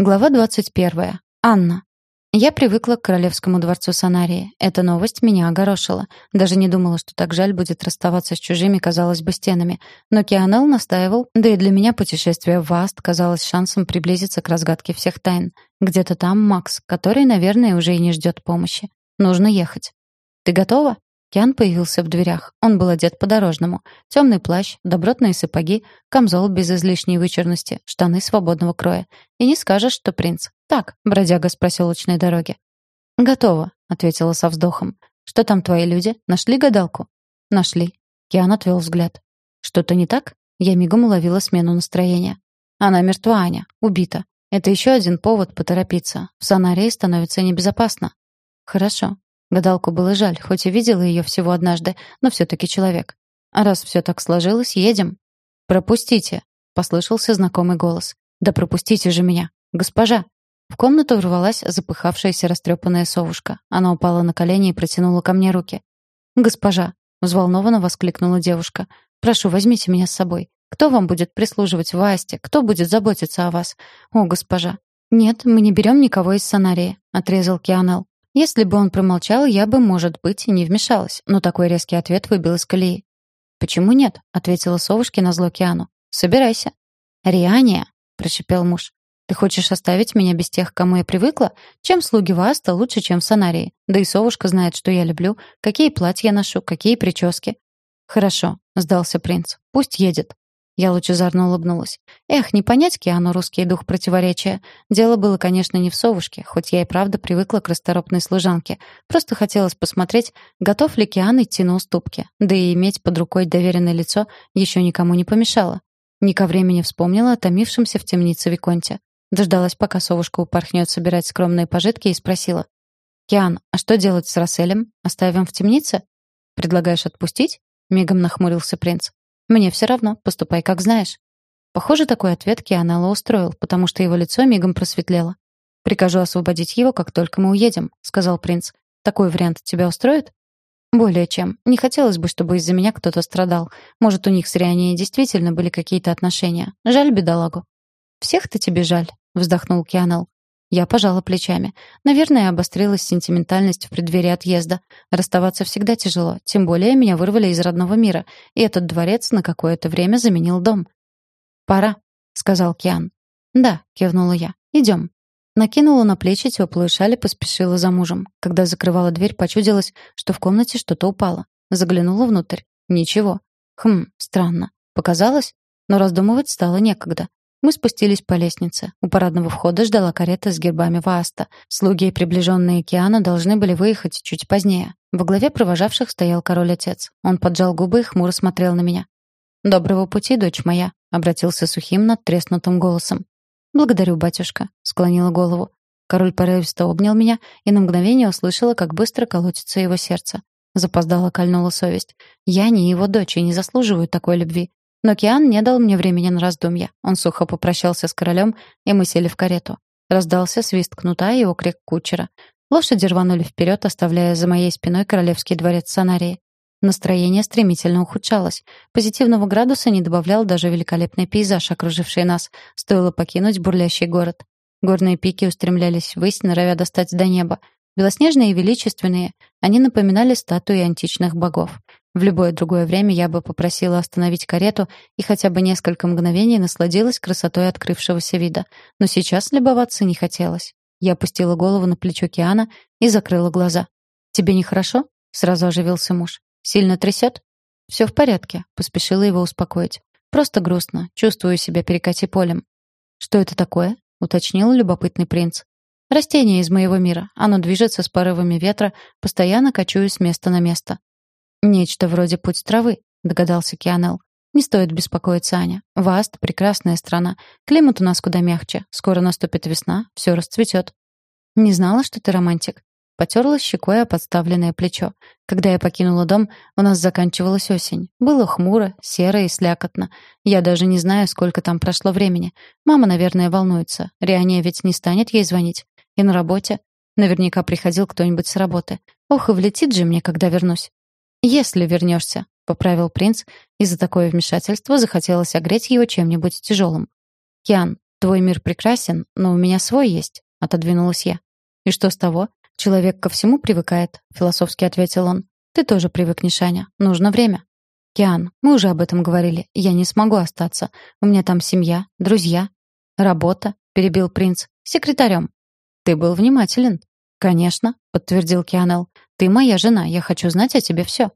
Глава 21. Анна. Я привыкла к королевскому дворцу Санарии. Эта новость меня огорошила. Даже не думала, что так жаль будет расставаться с чужими, казалось бы, стенами. Но Кианел настаивал, да и для меня путешествие в Аст казалось шансом приблизиться к разгадке всех тайн. Где-то там Макс, который, наверное, уже и не ждет помощи. Нужно ехать. «Ты готова?» Киан появился в дверях. Он был одет по-дорожному. Темный плащ, добротные сапоги, камзол без излишней вычурности, штаны свободного кроя. И не скажешь, что принц. Так, бродяга с проселочной дороги. «Готово», — ответила со вздохом. «Что там твои люди? Нашли гадалку?» «Нашли». Киан отвел взгляд. «Что-то не так?» Я мигом уловила смену настроения. «Она мертва, Аня. Убита. Это еще один повод поторопиться. В Санарии становится небезопасно». «Хорошо. Гадалку было жаль, хоть и видела ее всего однажды, но все-таки человек. А раз все так сложилось, едем. «Пропустите!» — послышался знакомый голос. «Да пропустите же меня! Госпожа!» В комнату ворвалась запыхавшаяся растрепанная совушка. Она упала на колени и протянула ко мне руки. «Госпожа!» — взволнованно воскликнула девушка. «Прошу, возьмите меня с собой. Кто вам будет прислуживать в Асте? Кто будет заботиться о вас? О, госпожа!» «Нет, мы не берем никого из Санарии», — отрезал Кианел. Если бы он промолчал, я бы, может быть, не вмешалась, но такой резкий ответ выбил из колеи. «Почему нет?» — ответила совушке на зло Киану. «Собирайся». «Риания», — прошипел муж. «Ты хочешь оставить меня без тех, к кому я привыкла? Чем слуги Васта лучше, чем в Санарии? Да и совушка знает, что я люблю, какие платья ношу, какие прически». «Хорошо», — сдался принц. «Пусть едет». Я лучезарно улыбнулась. Эх, не понять Киану русский дух противоречия. Дело было, конечно, не в совушке, хоть я и правда привыкла к расторопной служанке. Просто хотелось посмотреть, готов ли Киан идти на уступки. Да и иметь под рукой доверенное лицо еще никому не помешало. Не ко времени вспомнила о томившемся в темнице Виконте. Дождалась, пока совушка упорхнет собирать скромные пожитки, и спросила. «Киан, а что делать с Расселем? Оставим в темнице?» «Предлагаешь отпустить?» — мигом нахмурился принц. «Мне все равно, поступай как знаешь». Похоже, такой ответ Кианелло устроил, потому что его лицо мигом просветлело. «Прикажу освободить его, как только мы уедем», — сказал принц. «Такой вариант тебя устроит?» «Более чем. Не хотелось бы, чтобы из-за меня кто-то страдал. Может, у них с Рианией действительно были какие-то отношения. Жаль бедолагу». «Всех-то тебе жаль», — вздохнул Кианел. Я пожала плечами. Наверное, обострилась сентиментальность в преддверии отъезда. Расставаться всегда тяжело, тем более меня вырвали из родного мира, и этот дворец на какое-то время заменил дом. «Пора», — сказал Киан. «Да», — кивнула я. «Идем». Накинула на плечи теплую шаль и поспешила за мужем. Когда закрывала дверь, почудилось, что в комнате что-то упало. Заглянула внутрь. Ничего. Хм, странно. Показалось? Но раздумывать стало некогда. Мы спустились по лестнице. У парадного входа ждала карета с гербами Вааста. Слуги и приближенные Киана должны были выехать чуть позднее. Во главе провожавших стоял король-отец. Он поджал губы и хмуро смотрел на меня. «Доброго пути, дочь моя», — обратился сухим надтреснутым голосом. «Благодарю, батюшка», — склонила голову. Король порывисто обнял меня, и на мгновение услышала, как быстро колотится его сердце. Запоздала кольнула совесть. Я не его дочь и не заслуживаю такой любви. Но Киан не дал мне времени на раздумья. Он сухо попрощался с королем, и мы сели в карету. Раздался свист кнута и окрик кучера. Лошади рванули вперед, оставляя за моей спиной королевский дворец Санарии. Настроение стремительно ухудшалось. Позитивного градуса не добавлял даже великолепный пейзаж, окруживший нас. Стоило покинуть бурлящий город. Горные пики устремлялись ввысь, норовя достать до неба. Белоснежные и величественные, они напоминали статуи античных богов. В любое другое время я бы попросила остановить карету и хотя бы несколько мгновений насладилась красотой открывшегося вида. Но сейчас любоваться не хотелось. Я опустила голову на плечо Киана и закрыла глаза. «Тебе нехорошо?» — сразу оживился муж. «Сильно трясет?» «Все в порядке», — поспешила его успокоить. «Просто грустно. Чувствую себя перекати полем». «Что это такое?» — уточнил любопытный принц. «Растение из моего мира. Оно движется с порывами ветра, постоянно кочуя с места на место. «Нечто вроде путь травы», — догадался Кианел. «Не стоит беспокоиться, Аня. Васт — прекрасная страна. Климат у нас куда мягче. Скоро наступит весна, все расцветет». «Не знала, что ты романтик». Потерлась щекой о подставленное плечо. Когда я покинула дом, у нас заканчивалась осень. Было хмуро, серо и слякотно. Я даже не знаю, сколько там прошло времени. Мама, наверное, волнуется. Риане ведь не станет ей звонить. И на работе. Наверняка приходил кто-нибудь с работы. Ох, и влетит же мне, когда вернусь. «Если вернешься», — поправил принц, и за такое вмешательство захотелось огреть его чем-нибудь тяжелым. «Киан, «Твой мир прекрасен, но у меня свой есть», — отодвинулась я. «И что с того? Человек ко всему привыкает», — философски ответил он. «Ты тоже привыкнешь, Аня. Нужно время». «Киан, мы уже об этом говорили. Я не смогу остаться. У меня там семья, друзья, работа», — перебил принц. «Секретарем». «Ты был внимателен». «Конечно», — подтвердил Кианел. «Ты моя жена, я хочу знать о тебе все».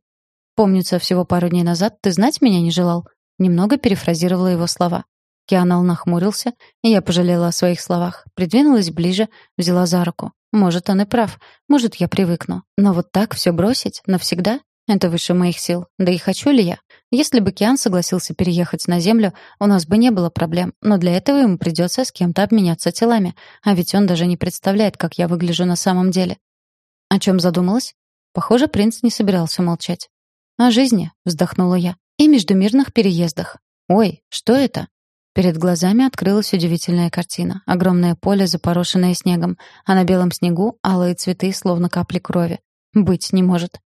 «Помнится, всего пару дней назад ты знать меня не желал». Немного перефразировала его слова. Кианал нахмурился, и я пожалела о своих словах. Придвинулась ближе, взяла за руку. Может, он и прав. Может, я привыкну. Но вот так все бросить навсегда это выше моих сил. Да и хочу ли я? Если бы Киан согласился переехать на Землю, у нас бы не было проблем. Но для этого ему придется с кем-то обменяться телами. А ведь он даже не представляет, как я выгляжу на самом деле. О чем задумалась? Похоже, принц не собирался молчать. «О жизни», — вздохнула я. «И междумирных переездах. Ой, что это?» Перед глазами открылась удивительная картина. Огромное поле, запорошенное снегом, а на белом снегу алые цветы, словно капли крови. Быть не может.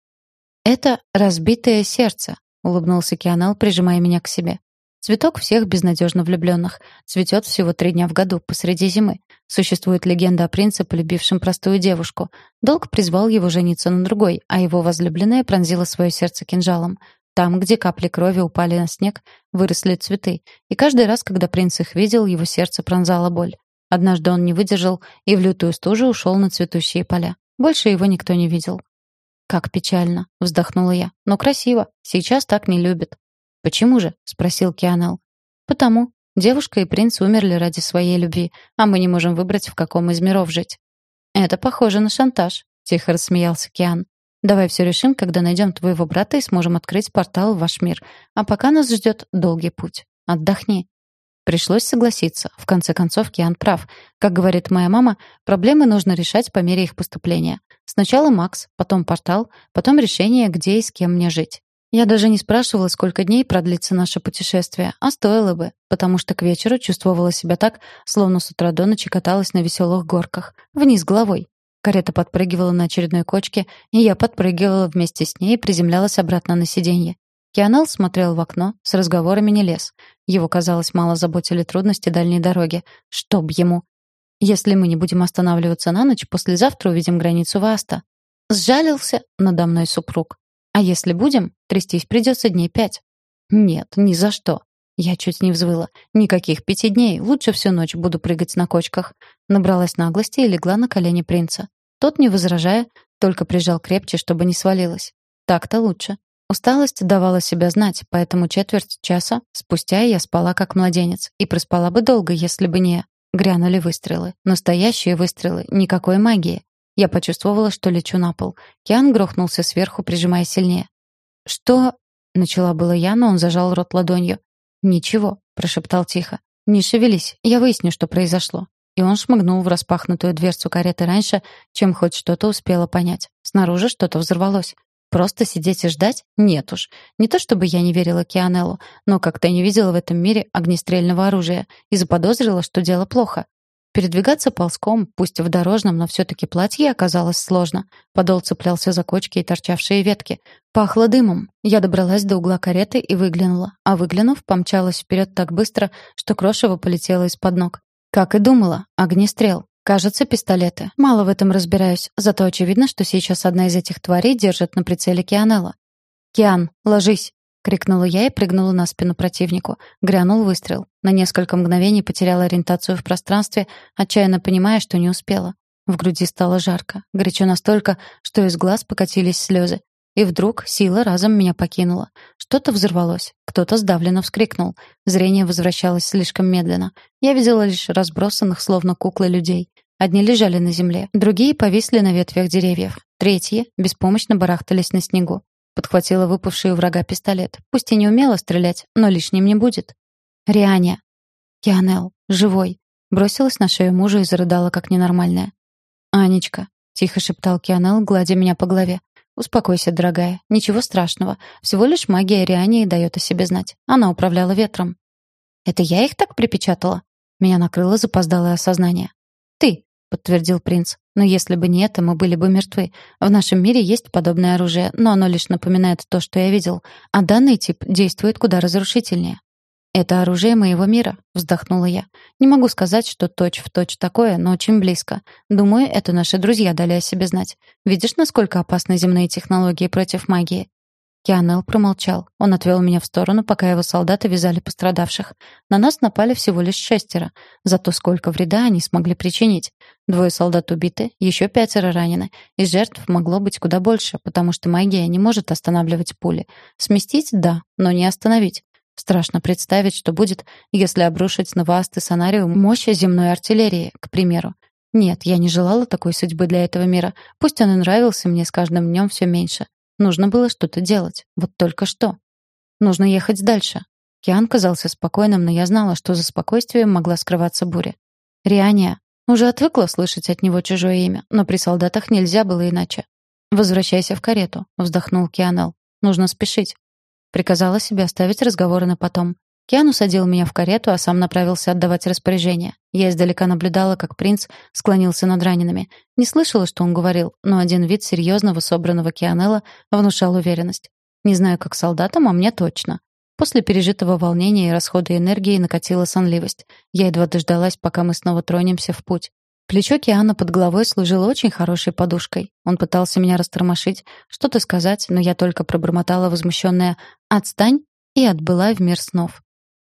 «Это разбитое сердце», — улыбнулся Кианал, прижимая меня к себе. Цветок всех безнадежно влюбленных. Цветет всего три дня в году, посреди зимы. Существует легенда о принце, полюбившем простую девушку. Долг призвал его жениться на другой, а его возлюбленная пронзила свое сердце кинжалом. Там, где капли крови упали на снег, выросли цветы. И каждый раз, когда принц их видел, его сердце пронзала боль. Однажды он не выдержал и в лютую стужу ушел на цветущие поля. Больше его никто не видел. «Как печально», — вздохнула я. «Но красиво. Сейчас так не любят». «Почему же?» — спросил Кианел. «Потому. Девушка и принц умерли ради своей любви, а мы не можем выбрать, в каком из миров жить». «Это похоже на шантаж», — тихо рассмеялся Киан. «Давай все решим, когда найдем твоего брата и сможем открыть портал в ваш мир. А пока нас ждет долгий путь. Отдохни». Пришлось согласиться. В конце концов, Киан прав. Как говорит моя мама, проблемы нужно решать по мере их поступления. Сначала Макс, потом портал, потом решение, где и с кем мне жить. Я даже не спрашивала, сколько дней продлится наше путешествие, а стоило бы, потому что к вечеру чувствовала себя так, словно с утра до ночи каталась на веселых горках, вниз головой. Карета подпрыгивала на очередной кочке, и я подпрыгивала вместе с ней и приземлялась обратно на сиденье. Кианел смотрел в окно, с разговорами не лез. Его, казалось, мало заботили трудности дальней дороги. Чтоб ему. Если мы не будем останавливаться на ночь, послезавтра увидим границу Васта. Сжалился надо мной супруг. А если будем, трястись придется дней пять. Нет, ни за что. Я чуть не взвыла. Никаких пяти дней, лучше всю ночь буду прыгать на кочках. Набралась наглости и легла на колени принца. Тот, не возражая, только прижал крепче, чтобы не свалилась. Так-то лучше. Усталость давала себя знать, поэтому четверть часа спустя я спала как младенец. И проспала бы долго, если бы не... Грянули выстрелы. Настоящие выстрелы, никакой магии. Я почувствовала, что лечу на пол. Киан грохнулся сверху, прижимая сильнее. «Что?» — начала было я, но он зажал рот ладонью. «Ничего», — прошептал тихо. «Не шевелись, я выясню, что произошло». И он шмыгнул в распахнутую дверцу кареты раньше, чем хоть что-то успела понять. Снаружи что-то взорвалось. Просто сидеть и ждать? Нет уж. Не то чтобы я не верила Кианеллу, но как-то не видела в этом мире огнестрельного оружия и заподозрила, что дело плохо. Передвигаться ползком, пусть в дорожном, но все-таки платье оказалось сложно. Подол цеплялся за кочки и торчавшие ветки. Пахло дымом. Я добралась до угла кареты и выглянула. А выглянув, помчалась вперед так быстро, что крошево полетело из-под ног. Как и думала, огнестрел. Кажется, пистолеты. Мало в этом разбираюсь, зато очевидно, что сейчас одна из этих тварей держит на прицеле Кианелла. «Киан, ложись!» — крикнула я и прыгнула на спину противнику. Грянул выстрел. На несколько мгновений потеряла ориентацию в пространстве, отчаянно понимая, что не успела. В груди стало жарко, горячо настолько, что из глаз покатились слезы. И вдруг сила разом меня покинула. Что-то взорвалось, кто-то сдавленно вскрикнул. Зрение возвращалось слишком медленно. Я видела лишь разбросанных, словно куклы, людей. Одни лежали на земле, другие повисли на ветвях деревьев. Третьи беспомощно барахтались на снегу. Подхватила выпавший у врага пистолет. Пусть и не умела стрелять, но лишним не будет. Рианя. Кианел. Живой. Бросилась на шею мужа и зарыдала, как ненормальная. «Анечка», — тихо шептал Кианел, гладя меня по голове. «Успокойся, дорогая. Ничего страшного. Всего лишь магия Риании дает о себе знать. Она управляла ветром». «Это я их так припечатала?» Меня накрыло запоздалое осознание. Подтвердил принц. «Но если бы не это, мы были бы мертвы. В нашем мире есть подобное оружие, но оно лишь напоминает то, что я видел. А данный тип действует куда разрушительнее». «Это оружие моего мира», — вздохнула я. «Не могу сказать, что точь-в-точь точь такое, но очень близко. Думаю, это наши друзья дали о себе знать. Видишь, насколько опасны земные технологии против магии?» Кианел промолчал. Он отвел меня в сторону, пока его солдаты вязали пострадавших. На нас напали всего лишь шестеро. Зато сколько вреда они смогли причинить. Двое солдат убиты, еще пятеро ранены. И жертв могло быть куда больше, потому что магия не может останавливать пули. Сместить — да, но не остановить. Страшно представить, что будет, если обрушить на Ваасты Сонариум мощь земной артиллерии, к примеру. Нет, я не желала такой судьбы для этого мира. Пусть он и нравился мне с каждым днем все меньше. Нужно было что-то делать. Вот только что. Нужно ехать дальше. Киан казался спокойным, но я знала, что за спокойствием могла скрываться буря. Риания. Уже отвыкла слышать от него чужое имя, но при солдатах нельзя было иначе. «Возвращайся в карету», — вздохнул Кианел. «Нужно спешить». Приказала себе оставить разговоры на потом. Киан усадил меня в карету, а сам направился отдавать распоряжение. Я издалека наблюдала, как принц склонился над ранеными. Не слышала, что он говорил, но один вид серьезного собранного Кианелла внушал уверенность. Не знаю, как солдатам, а мне точно. После пережитого волнения и расхода энергии накатила сонливость. Я едва дождалась, пока мы снова тронемся в путь. Плечо Киана под головой служило очень хорошей подушкой. Он пытался меня растормошить, что-то сказать, но я только пробормотала возмущенная «Отстань!» и отбыла в мир снов.